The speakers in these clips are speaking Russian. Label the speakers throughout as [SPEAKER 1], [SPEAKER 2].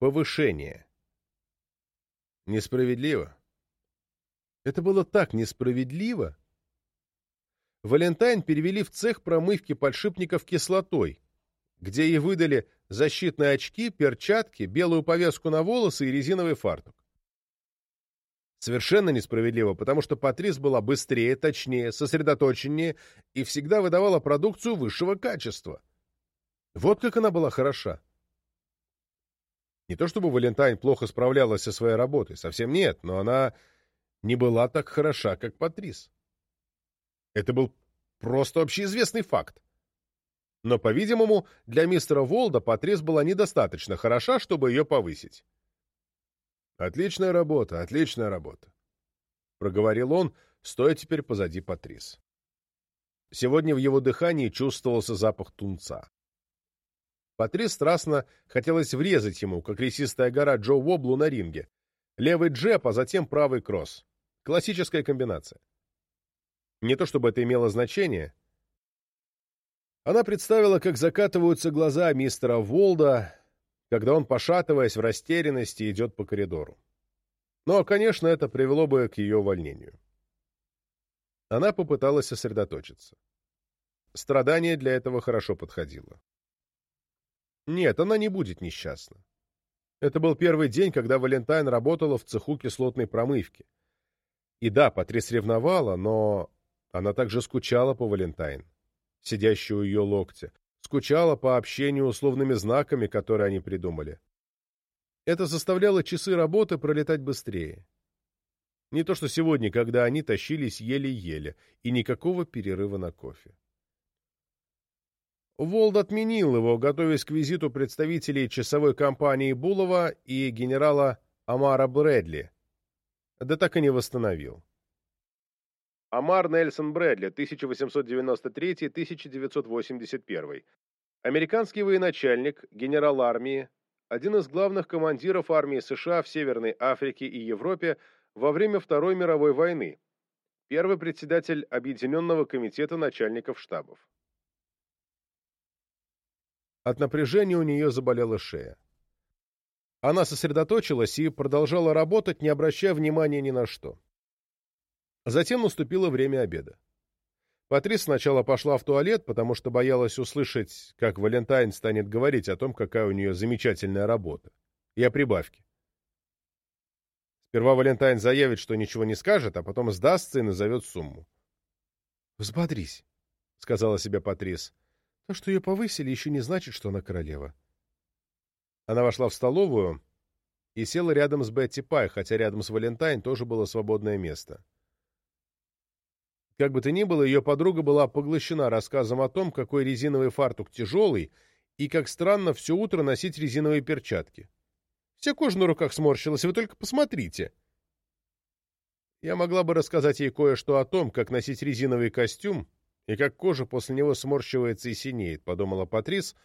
[SPEAKER 1] Повышение. Несправедливо. Это было так несправедливо. Валентайн перевели в цех промывки подшипников кислотой, где ей выдали защитные очки, перчатки, белую повязку на волосы и резиновый фартук. Совершенно несправедливо, потому что Патрис была быстрее, точнее, сосредоточеннее и всегда выдавала продукцию высшего качества. Вот как она была хороша. Не то чтобы Валентайн плохо справлялась со своей работой, совсем нет, но она не была так хороша, как Патрис. Это был просто общеизвестный факт. Но, по-видимому, для мистера Волда Патрис была недостаточно хороша, чтобы ее повысить. «Отличная работа, отличная работа», — проговорил он, стоя теперь позади Патрис. Сегодня в его дыхании чувствовался запах тунца. Патрис страстно хотелось врезать ему, как лесистая гора Джо Воблу на ринге. Левый джеб, а затем правый кросс. Классическая комбинация. Не то чтобы это имело значение. Она представила, как закатываются глаза мистера Волда, когда он, пошатываясь в растерянности, идет по коридору. Но, конечно, это привело бы к ее увольнению. Она попыталась сосредоточиться. Страдание для этого хорошо подходило. Нет, она не будет несчастна. Это был первый день, когда Валентайн работала в цеху кислотной промывки. И да, Патрис ревновала, но она также скучала по Валентайн, сидящей у ее локтя, скучала по общению условными знаками, которые они придумали. Это заставляло часы работы пролетать быстрее. Не то что сегодня, когда они тащились еле-еле, и никакого перерыва на кофе. Волд отменил его, готовясь к визиту представителей часовой компании Булова и генерала Амара Брэдли, да так и не восстановил. Амар Нельсон Брэдли, 1893-1981. Американский военачальник, генерал армии, один из главных командиров армии США в Северной Африке и Европе во время Второй мировой войны, первый председатель Объединенного комитета начальников штабов. От напряжения у нее заболела шея. Она сосредоточилась и продолжала работать, не обращая внимания ни на что. Затем наступило время обеда. Патрис сначала пошла в туалет, потому что боялась услышать, как Валентайн станет говорить о том, какая у нее замечательная работа, и о прибавке. Сперва Валентайн заявит, что ничего не скажет, а потом сдастся и назовет сумму. «Взбодрись», — сказала себе Патрис. «То, что ее повысили, еще не значит, что она королева». Она вошла в столовую и села рядом с Бетти Пай, хотя рядом с Валентайн тоже было свободное место. Как бы то ни было, ее подруга была поглощена рассказом о том, какой резиновый фартук тяжелый, и как странно все утро носить резиновые перчатки. Вся кожа на руках сморщилась, вы только посмотрите. Я могла бы рассказать ей кое-что о том, как носить резиновый костюм, и как кожа после него сморщивается и синеет, подумала Патрис,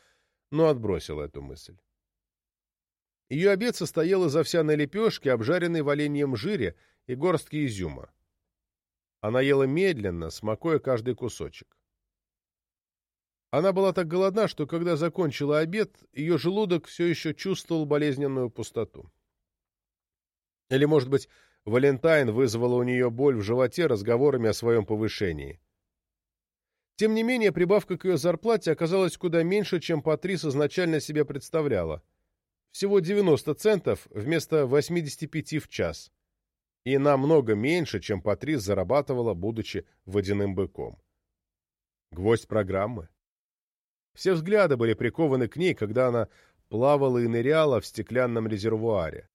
[SPEAKER 1] но отбросила эту мысль. Ее обед состоял из овсяной лепешки, обжаренной в оленьем жире и горстки изюма. Она ела медленно, смакуя каждый кусочек. Она была так голодна, что когда закончила обед, ее желудок все еще чувствовал болезненную пустоту. Или, может быть, Валентайн вызвала у нее боль в животе разговорами о своем повышении. Тем не менее, прибавка к ее зарплате оказалась куда меньше, чем Патрис изначально себе представляла. Всего 90 центов вместо 85 в час и намного меньше, чем Патрис зарабатывала, будучи водяным быком. Гвоздь программы. Все взгляды были прикованы к ней, когда она плавала и ныряла в стеклянном резервуаре.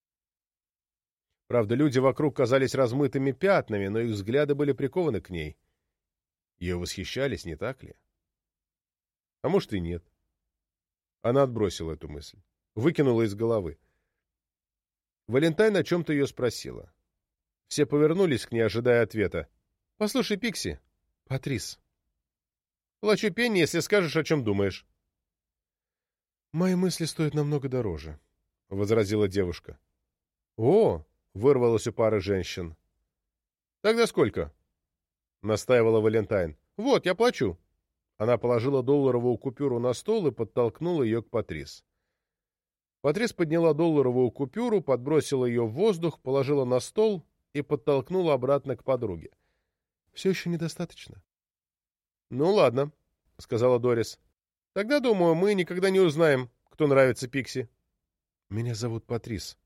[SPEAKER 1] Правда, люди вокруг казались размытыми пятнами, но их взгляды были прикованы к ней. Ее восхищались, не так ли? А может и нет. Она отбросила эту мысль. Выкинула из головы. Валентайн о чем-то ее спросила. Все повернулись к ней, ожидая ответа. «Послушай, Пикси». «Патрис». «Плачу пенни, если скажешь, о чем думаешь». «Мои мысли стоят намного дороже», — возразила девушка. «О!» — вырвалось у пары женщин. «Тогда сколько?» — настаивала Валентайн. «Вот, я плачу». Она положила долларовую купюру на стол и подтолкнула ее к Патрис. Патрис подняла долларовую купюру, подбросила ее в воздух, положила на стол и подтолкнула обратно к подруге. — Все еще недостаточно. — Ну, ладно, — сказала Дорис. — Тогда, думаю, мы никогда не узнаем, кто нравится Пикси. — Меня зовут Патрис,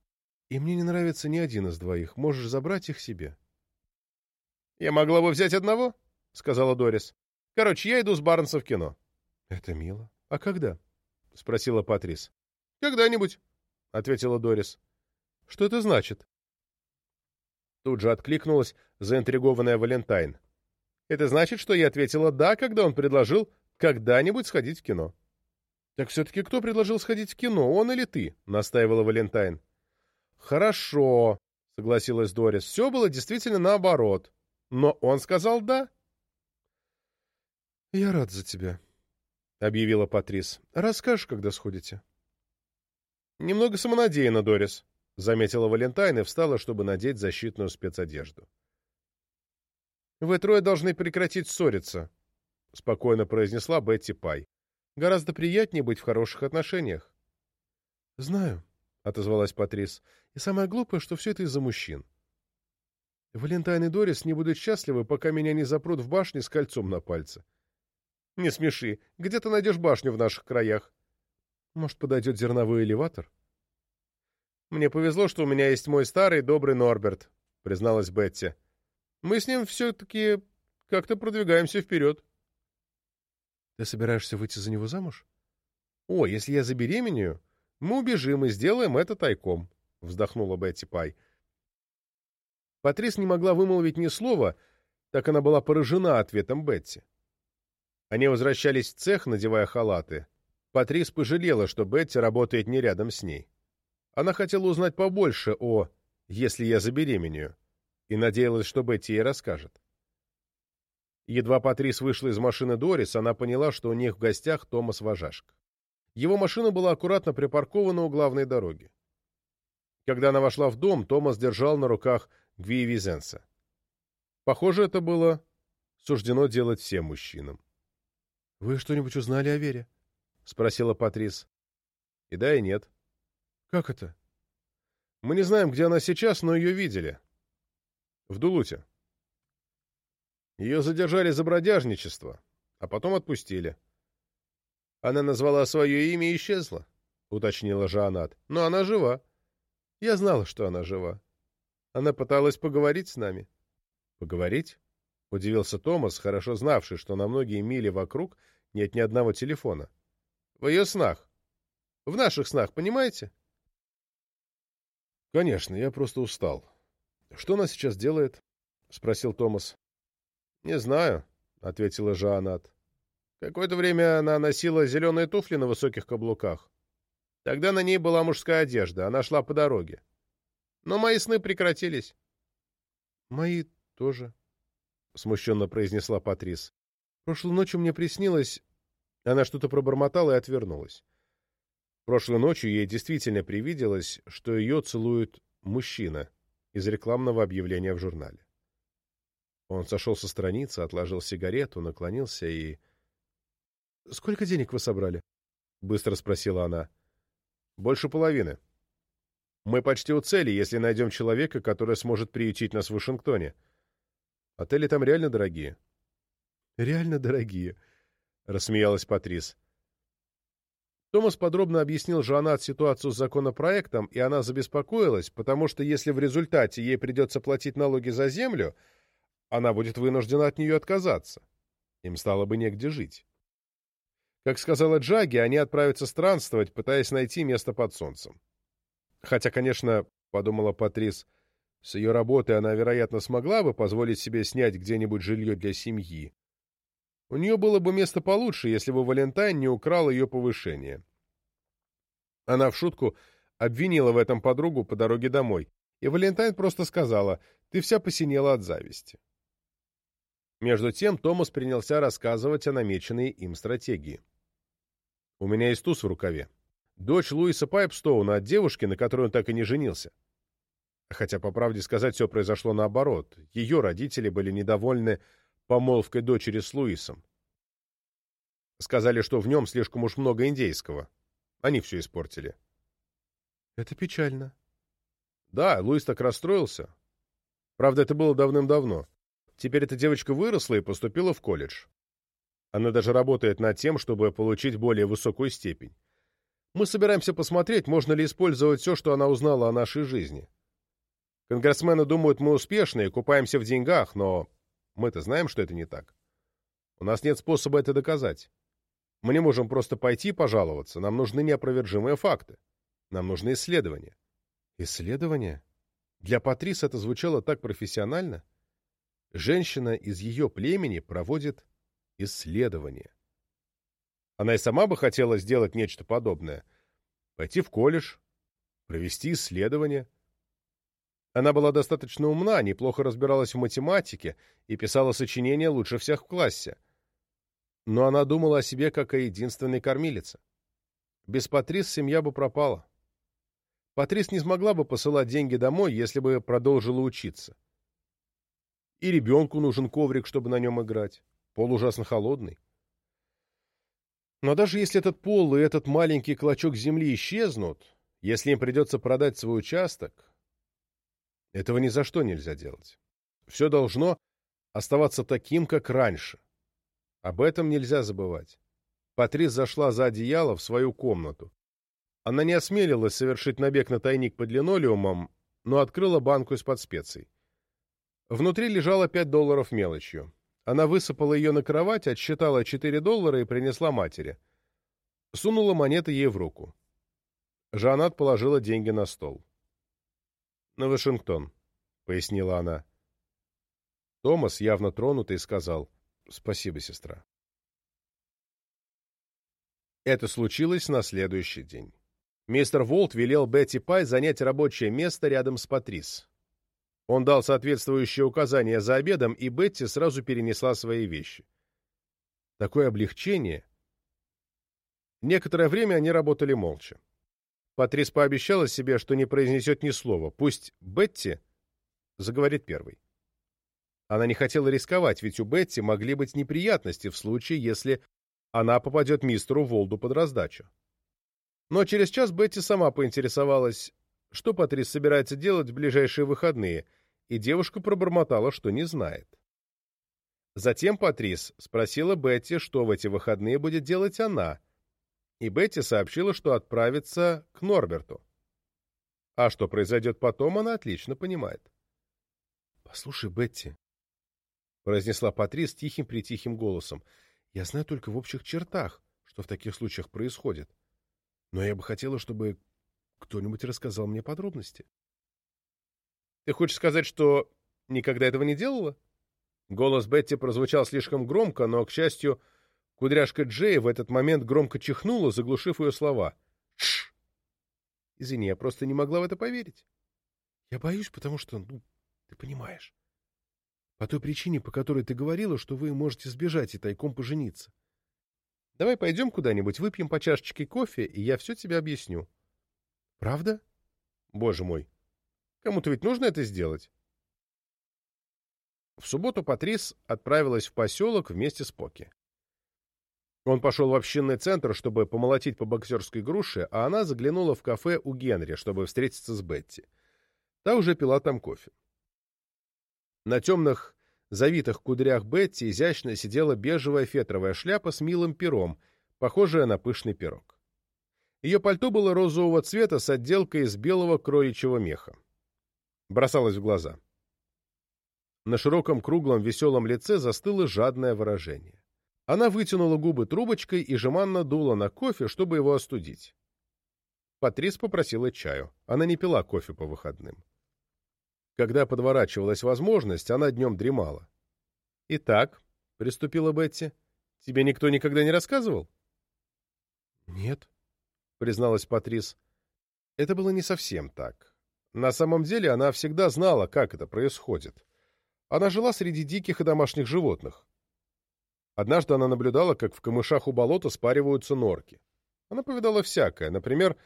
[SPEAKER 1] и мне не нравится ни один из двоих. Можешь забрать их себе. — Я могла бы взять одного, — сказала Дорис. — Короче, я иду с Барнса в кино. — Это мило. А когда? — спросила Патрис. — Когда-нибудь, — ответила Дорис. — Что это значит? Тут же откликнулась заинтригованная Валентайн. Это значит, что я ответила «да», когда он предложил когда-нибудь сходить в кино. «Так все-таки кто предложил сходить в кино, он или ты?» — настаивала Валентайн. «Хорошо», — согласилась Дорис. «Все было действительно наоборот. Но он сказал «да». «Я рад за тебя», — объявила Патрис. «Расскажешь, когда сходите?» «Немного самонадеянно, Дорис», — заметила Валентайн и встала, чтобы надеть защитную спецодежду. «Вы трое должны прекратить ссориться», — спокойно произнесла Бетти Пай. «Гораздо приятнее быть в хороших отношениях». «Знаю», — отозвалась Патрис. «И самое глупое, что все это из-за мужчин. Валентайн и Дорис не будут счастливы, пока меня не запрут в башне с кольцом на пальце». «Не смеши. Где ты найдешь башню в наших краях?» «Может, подойдет зерновой элеватор?» «Мне повезло, что у меня есть мой старый добрый Норберт», — призналась Бетти. Мы с ним все-таки как-то продвигаемся вперед. Ты собираешься выйти за него замуж? О, если я забеременею, мы убежим и сделаем это тайком, вздохнула Бетти Пай. Патрис не могла вымолвить ни слова, так она была поражена ответом Бетти. Они возвращались в цех, надевая халаты. Патрис пожалела, что Бетти работает не рядом с ней. Она хотела узнать побольше о «если я забеременею», и надеялась, что Бетти ей расскажет. Едва Патрис вышла из машины Дорис, она поняла, что у них в гостях Томас Важашк. Его машина была аккуратно припаркована у главной дороги. Когда она вошла в дом, Томас держал на руках Гви Визенса. Похоже, это было суждено делать всем мужчинам. — Вы что-нибудь узнали о Вере? — спросила Патрис. — И да, и нет. — Как это? — Мы не знаем, где она сейчас, но ее видели. В Дулуте. Ее задержали за бродяжничество, а потом отпустили. Она назвала свое имя и исчезла, — уточнила Жанат. Но она жива. Я знала, что она жива. Она пыталась поговорить с нами. Поговорить? — удивился Томас, хорошо знавший, что на многие мили вокруг нет ни одного телефона. В ее снах. В наших снах, понимаете? Конечно, я просто устал. Что она сейчас делает? — спросил Томас. — Не знаю, — ответила Жанат. Какое-то время она носила зеленые туфли на высоких каблуках. Тогда на ней была мужская одежда, она шла по дороге. Но мои сны прекратились. — Мои тоже, — смущенно произнесла Патрис. — Прошлой ночью мне приснилось... Она что-то пробормотала и отвернулась. Прошлой ночью ей действительно привиделось, что ее целует мужчина из рекламного объявления в журнале. Он сошел со страницы, отложил сигарету, наклонился и... — Сколько денег вы собрали? — быстро спросила она. — Больше половины. Мы почти у цели, если найдем человека, который сможет приютить нас в Вашингтоне. Отели там реально дорогие. — Реально дорогие, — рассмеялась Патрис. Томас подробно объяснил Жанат ситуацию с законопроектом, и она забеспокоилась, потому что если в результате ей придется платить налоги за землю, она будет вынуждена от нее отказаться. Им стало бы негде жить. Как сказала Джаги, они отправятся странствовать, пытаясь найти место под солнцем. Хотя, конечно, подумала Патрис, с ее работой она, вероятно, смогла бы позволить себе снять где-нибудь жилье для семьи. У нее было бы место получше, если бы Валентайн не украл ее повышение. Она в шутку обвинила в этом подругу по дороге домой, и Валентайн просто сказала «ты вся посинела от зависти». Между тем Томас принялся рассказывать о намеченной им стратегии. «У меня есть туз в рукаве. Дочь Луиса Пайпстоуна от девушки, на которой он так и не женился. Хотя, по правде сказать, все произошло наоборот. Ее родители были недовольны помолвкой дочери с Луисом. Сказали, что в нем слишком уж много индейского. Они все испортили. Это печально. Да, Луис так расстроился. Правда, это было давным-давно. Теперь эта девочка выросла и поступила в колледж. Она даже работает над тем, чтобы получить более высокую степень. Мы собираемся посмотреть, можно ли использовать все, что она узнала о нашей жизни. Конгрессмены думают, мы успешны и купаемся в деньгах, но мы-то знаем, что это не так. У нас нет способа это доказать. Мы не можем просто пойти пожаловаться, нам нужны неопровержимые факты. Нам нужны исследования. Исследования? Для Патрис это звучало так профессионально. Женщина из ее племени проводит исследования. Она и сама бы хотела сделать нечто подобное. Пойти в колледж, провести исследование. Она была достаточно умна, неплохо разбиралась в математике и писала сочинения лучше всех в классе. Но она думала о себе как о единственной кормилице. Без Патрис семья бы пропала. Патрис не смогла бы посылать деньги домой, если бы продолжила учиться. И ребенку нужен коврик, чтобы на нем играть. Пол ужасно холодный. Но даже если этот пол и этот маленький клочок земли исчезнут, если им придется продать свой участок, этого ни за что нельзя делать. Все должно оставаться таким, как раньше. Об этом нельзя забывать. Патрис зашла за одеяло в свою комнату. Она не осмелилась совершить набег на тайник под линолеумом, но открыла банку из-под специй. Внутри лежало пять долларов мелочью. Она высыпала ее на кровать, отсчитала четыре доллара и принесла матери. Сунула монеты ей в руку. Жанат положила деньги на стол. «На Вашингтон», — пояснила она. Томас, явно тронутый, сказал «Спасибо, сестра». Это случилось на следующий день. Мистер Волт велел Бетти Пай занять рабочее место рядом с Патрис. Он дал соответствующие указания за обедом, и Бетти сразу перенесла свои вещи. Такое облегчение. Некоторое время они работали молча. Патрис пообещала себе, что не произнесет ни слова. Пусть Бетти заговорит первой. Она не хотела рисковать, ведь у Бетти могли быть неприятности в случае, если она попадет мистеру Волду под раздачу. Но через час Бетти сама поинтересовалась, что Патрис собирается делать в ближайшие выходные, и девушка пробормотала, что не знает. Затем Патрис спросила Бетти, что в эти выходные будет делать она, и Бетти сообщила, что отправится к Норберту. А что произойдет потом, она отлично понимает. «Послушай, Бетти», — произнесла Патрис тихим-притихим голосом, — «я знаю только в общих чертах, что в таких случаях происходит. Но я бы хотела, чтобы кто-нибудь рассказал мне подробности. Ты хочешь сказать, что никогда этого не делала? Голос Бетти прозвучал слишком громко, но, к счастью, кудряшка Джея в этот момент громко чихнула, заглушив ее слова. Шш! Извини, я просто не могла в это поверить. Я боюсь, потому что, ну, ты понимаешь. По той причине, по которой ты говорила, что вы можете сбежать и тайком пожениться. Давай пойдем куда-нибудь, выпьем по чашечке кофе, и я все тебе объясню. Правда? Боже мой. Кому-то ведь нужно это сделать. В субботу Патрис отправилась в поселок вместе с Поки. Он пошел в общинный центр, чтобы помолотить по боксерской груше, а она заглянула в кафе у Генри, чтобы встретиться с Бетти. Та уже пила там кофе. На темных завитых кудрях Бетти изящно сидела бежевая фетровая шляпа с милым пером, похожая на пышный пирог. Ее пальто было розового цвета с отделкой из белого кроличьего меха. Бросалось в глаза. На широком круглом веселом лице застыло жадное выражение. Она вытянула губы трубочкой и жеманно дула на кофе, чтобы его остудить. Патрис попросила чаю. Она не пила кофе по выходным. Когда подворачивалась возможность, она днем дремала. «Итак», — приступила Бетти, — «тебе никто никогда не рассказывал?» «Нет», — призналась Патрис. Это было не совсем так. На самом деле она всегда знала, как это происходит. Она жила среди диких и домашних животных. Однажды она наблюдала, как в камышах у болота спариваются норки. Она повидала всякое. Например,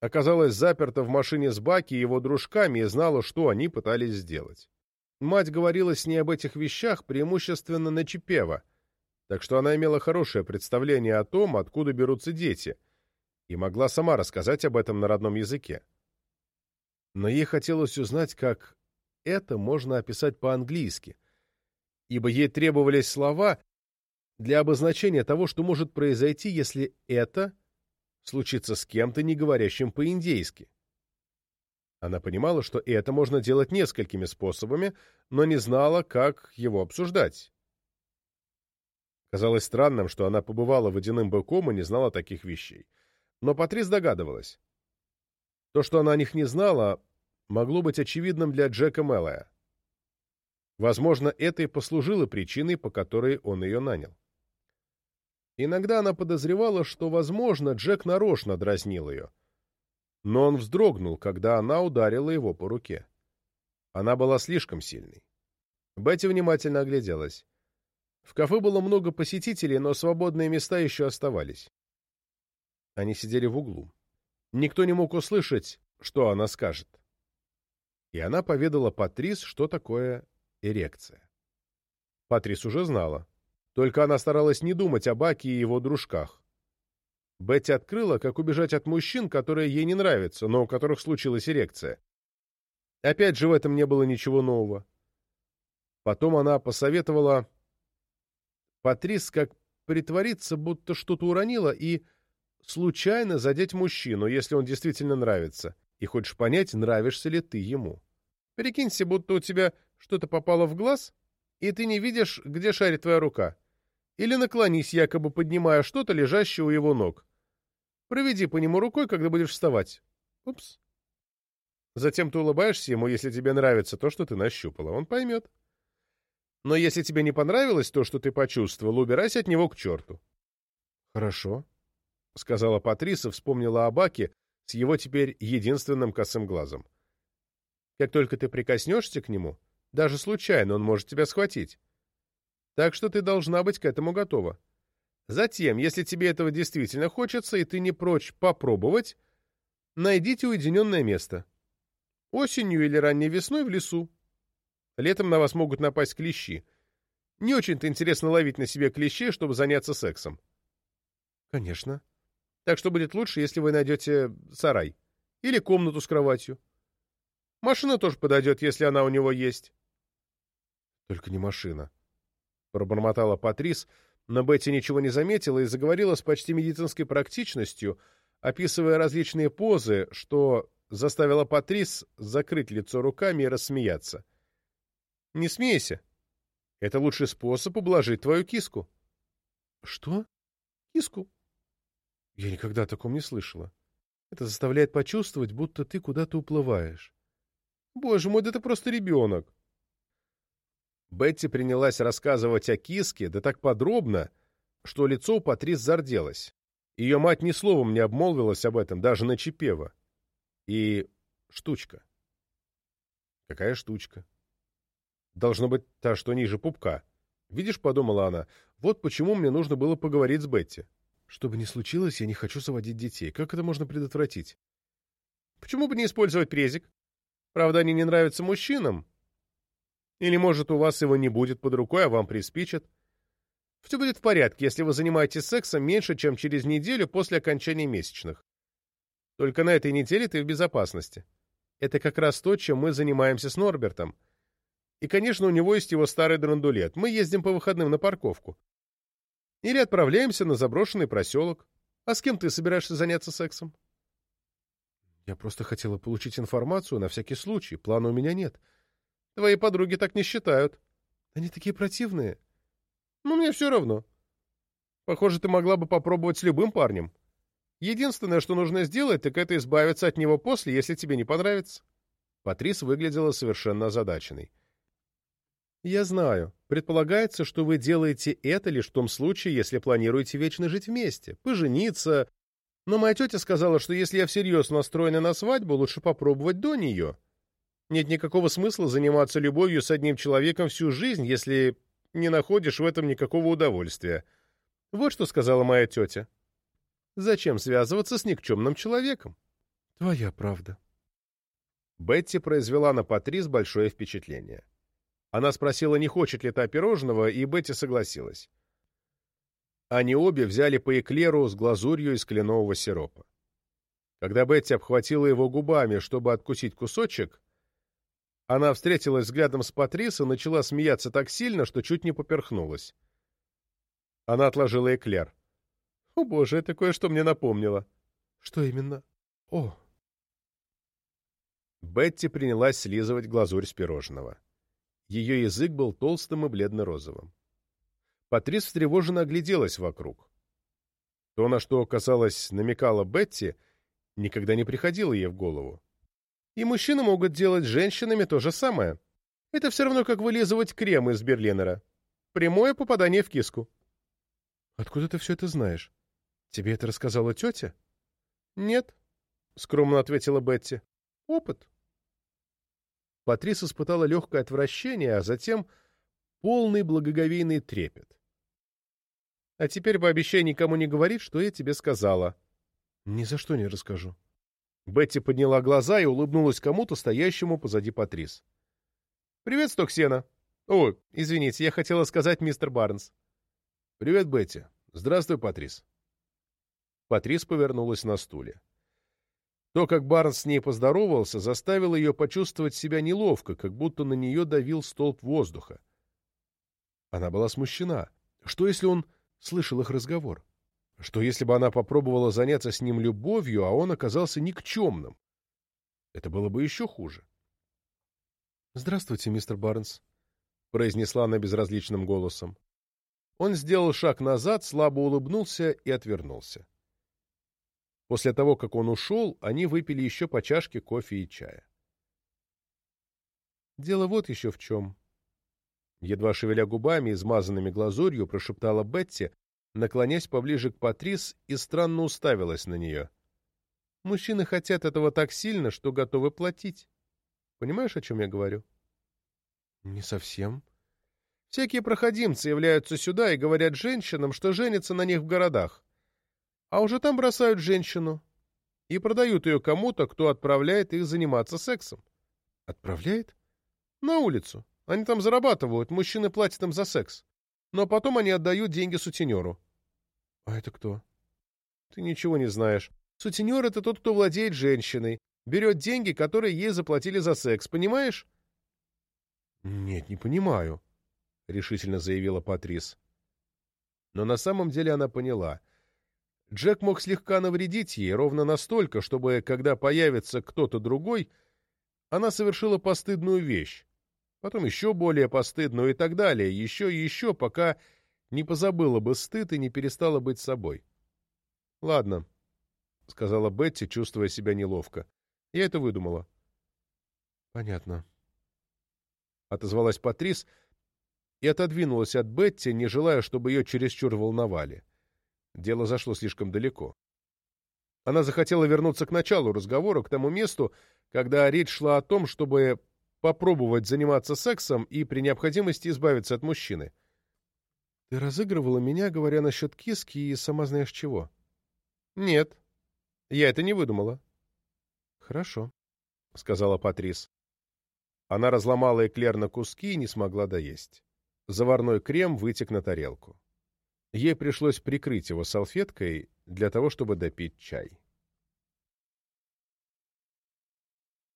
[SPEAKER 1] оказалась заперта в машине с Баки и его дружками и знала, что они пытались сделать. Мать говорила с ней об этих вещах преимущественно на Чипева, так что она имела хорошее представление о том, откуда берутся дети, и могла сама рассказать об этом на родном языке. Но ей хотелось узнать, как это можно описать по-английски, ибо ей требовались слова для обозначения того, что может произойти, если это случится с кем-то, не говорящим по-индейски. Она понимала, что это можно делать несколькими способами, но не знала, как его обсуждать. Казалось странным, что она побывала водяным быком и не знала таких вещей. Но Патрис догадывалась. То, что она о них не знала, могло быть очевидным для Джека Мэллоя. Возможно, это и послужило причиной, по которой он ее нанял. Иногда она подозревала, что, возможно, Джек нарочно дразнил ее. Но он вздрогнул, когда она ударила его по руке. Она была слишком сильной. Бетти внимательно огляделась. В кафе было много посетителей, но свободные места еще оставались. Они сидели в углу. Никто не мог услышать, что она скажет. И она поведала Патрис, что такое эрекция. Патрис уже знала. Только она старалась не думать о Баке и его дружках. Бетти открыла, как убежать от мужчин, которые ей не нравятся, но у которых случилась эрекция. Опять же, в этом не было ничего нового. Потом она посоветовала Патрис как притвориться, будто что-то уронила, и случайно задеть мужчину, если он действительно нравится, и хочешь понять, нравишься ли ты ему. Перекинься, будто у тебя что-то попало в глаз, и ты не видишь, где шарит твоя рука. Или наклонись, якобы поднимая что-то, лежащее у его ног. Проведи по нему рукой, когда будешь вставать. Упс. Затем ты улыбаешься ему, если тебе нравится то, что ты нащупала. Он поймет. Но если тебе не понравилось то, что ты почувствовал, убирайся от него к черту. — Хорошо, — сказала Патриса, вспомнила о Баке с его теперь единственным косым глазом. — Как только ты прикоснешься к нему, даже случайно он может тебя схватить. Так что ты должна быть к этому готова. Затем, если тебе этого действительно хочется, и ты не прочь попробовать, найдите уединенное место. Осенью или ранней весной в лесу. Летом на вас могут напасть клещи. Не очень-то интересно ловить на себе клещей, чтобы заняться сексом. Конечно. Так что будет лучше, если вы найдете сарай. Или комнату с кроватью. Машина тоже подойдет, если она у него есть. Только не машина пробормотала Патрис, но Бетти ничего не заметила и заговорила с почти медицинской практичностью, описывая различные позы, что заставило Патрис закрыть лицо руками и рассмеяться. «Не смейся. Это лучший способ ублажить твою киску». «Что? Киску?» Я никогда о таком не слышала. Это заставляет почувствовать, будто ты куда-то уплываешь. Боже мой, да ты просто ребенок. Бетти принялась рассказывать о киске, да так подробно, что лицо у Патрис зарделось. Ее мать ни словом не обмолвилась об этом, даже на Чепева. И штучка. Какая штучка? Должно быть та, что ниже пупка. Видишь, подумала она, вот почему мне нужно было поговорить с Бетти. Что бы ни случилось, я не хочу заводить детей. Как это можно предотвратить? Почему бы не использовать презик? Правда, они не нравятся мужчинам, или, может, у вас его не будет под рукой, а вам приспичит. Все будет в порядке, если вы занимаетесь сексом меньше, чем через неделю после окончания месячных. Только на этой неделе ты в безопасности. Это как раз то, чем мы занимаемся с Норбертом. И, конечно, у него есть его старый драндулет. Мы ездим по выходным на парковку. Или отправляемся на заброшенный проселок. А с кем ты собираешься заняться сексом? Я просто хотела получить информацию на всякий случай. Плана у меня нет. — Твои подруги так не считают. Они такие противные. Ну, мне все равно. Похоже, ты могла бы попробовать с любым парнем. Единственное, что нужно сделать, так это избавиться от него после, если тебе не понравится. Патрис выглядела совершенно озадаченной. «Я знаю. Предполагается, что вы делаете это лишь в том случае, если планируете вечно жить вместе, пожениться. Но моя тетя сказала, что если я всерьез настроена на свадьбу, лучше попробовать до нее. Нет никакого смысла заниматься любовью с одним человеком всю жизнь, если не находишь в этом никакого удовольствия. Вот что сказала моя тетя. Зачем связываться с никчемным человеком? Твоя правда. Бетти произвела на Патрис большое впечатление. Она спросила, не хочет ли та пирожного, и Бетти согласилась. Они обе взяли по эклеру с глазурью из кленового сиропа. Когда Бетти обхватила его губами, чтобы откусить кусочек, она встретилась взглядом с Патрис и начала смеяться так сильно, что чуть не поперхнулась. Она отложила эклер. «О, боже, это кое-что мне напомнило». «Что именно?» «О!» Бетти принялась слизывать глазурь с пирожного. Ее язык был толстым и бледно-розовым. Патрис встревоженно огляделась вокруг. То, на что, казалось, намекала Бетти, никогда не приходило ей в голову. И мужчины могут делать с женщинами то же самое. Это все равно, как вылизывать крем из Берлинера. Прямое попадание в киску. «Откуда ты все это знаешь? Тебе это рассказала тетя?» «Нет», — скромно ответила Бетти. «Опыт». Патрис испытала легкое отвращение, а затем полный благоговейный трепет. «А теперь пообещай никому не говорить, что я тебе сказала». «Ни за что не расскажу». Бетти подняла глаза и улыбнулась кому-то, стоящему позади Патрис. «Привет, Стоксена!» «О, извините, я хотела сказать мистер Барнс». «Привет, Бетти. Здравствуй, Патрис». Патрис повернулась на стуле. То, как Барнс с ней поздоровался, заставило ее почувствовать себя неловко, как будто на нее давил столб воздуха. Она была смущена. Что, если он слышал их разговор? Что, если бы она попробовала заняться с ним любовью, а он оказался никчемным? Это было бы еще хуже. «Здравствуйте, мистер Барнс», — произнесла она безразличным голосом. Он сделал шаг назад, слабо улыбнулся и отвернулся. После того, как он ушел, они выпили еще по чашке кофе и чая. «Дело вот еще в чем», Едва шевеля губами, измазанными глазурью, прошептала Бетти, наклонясь поближе к Патрис и странно уставилась на нее. «Мужчины хотят этого так сильно, что готовы платить. Понимаешь, о чем я говорю?» «Не совсем», Всякие проходимцы являются сюда и говорят женщинам, что женятся на них в городах. А уже там бросают женщину и продают ее кому-то, кто отправляет их заниматься сексом. Отправляет? На улицу. Они там зарабатывают, мужчины платят им за секс. Но потом они отдают деньги сутенеру. А это кто? Ты ничего не знаешь. Сутенер — это тот, кто владеет женщиной, берет деньги, которые ей заплатили за секс, понимаешь? Нет, не понимаю. — решительно заявила Патрис. Но на самом деле она поняла. Джек мог слегка навредить ей ровно настолько, чтобы, когда появится кто-то другой, она совершила постыдную вещь, потом еще более постыдную и так далее, еще и еще, пока не позабыла бы стыд и не перестала быть собой. — Ладно, — сказала Бетти, чувствуя себя неловко. — Я это выдумала. — Понятно. — отозвалась Патрис, — и отодвинулась от Бетти, не желая, чтобы ее чересчур волновали. Дело зашло слишком далеко. Она захотела вернуться к началу разговора, к тому месту, когда речь шла о том, чтобы попробовать заниматься сексом и при необходимости избавиться от мужчины. «Ты разыгрывала меня, говоря насчет киски и сама знаешь чего?» «Нет, я это не выдумала». «Хорошо», — сказала Патрис. Она разломала эклер на куски и не смогла доесть. Заварной крем вытек на тарелку. Ей пришлось прикрыть его салфеткой для того, чтобы допить чай.